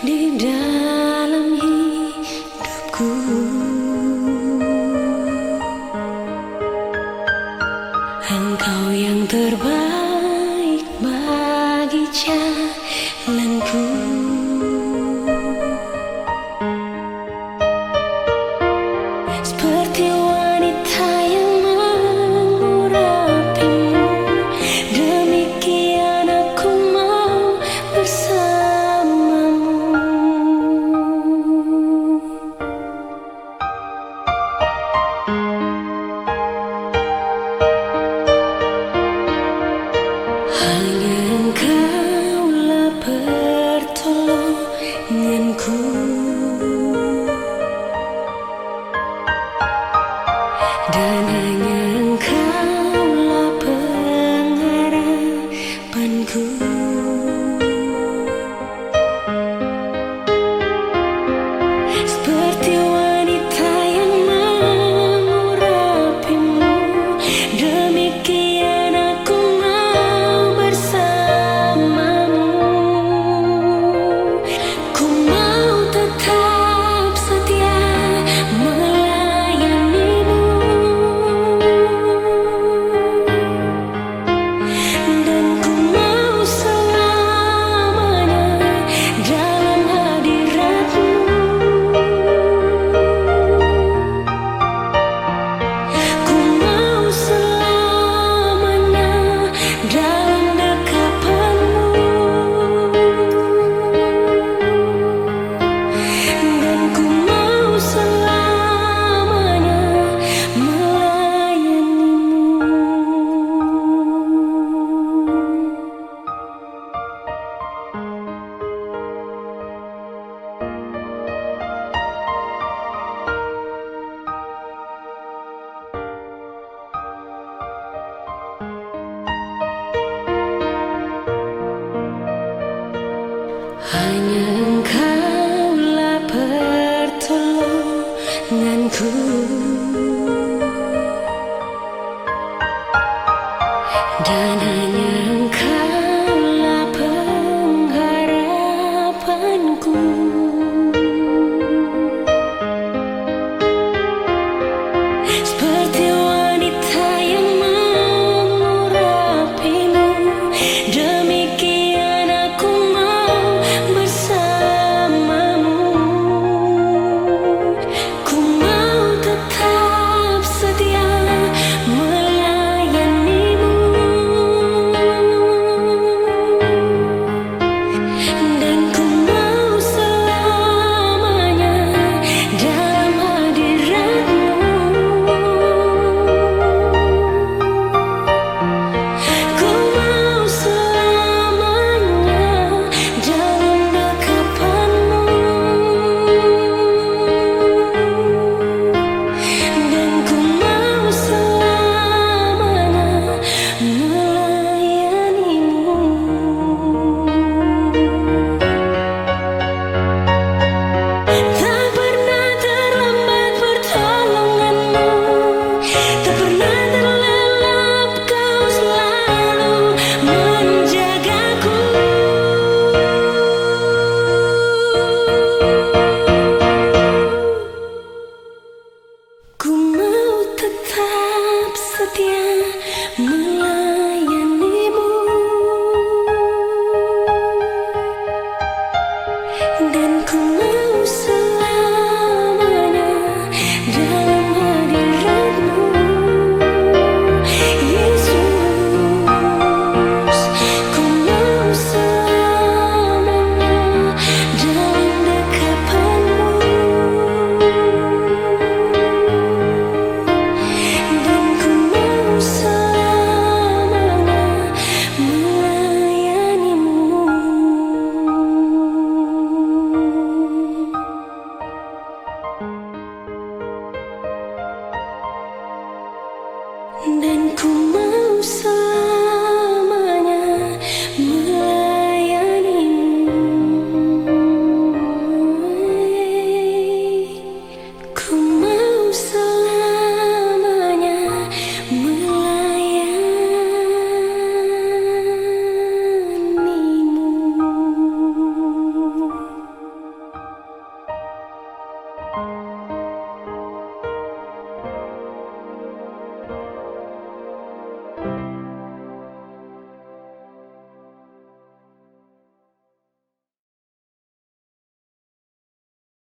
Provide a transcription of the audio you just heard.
di dalam hidupku. Engkau yang terbaik bagi cinta Hanya engkaulah pertolonganku. Dan Ku mau tetap setia melayanimu Dan ku mau